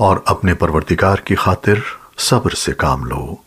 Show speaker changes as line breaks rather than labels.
और अपने परवरदिगार की खातिर सब्र से काम लो।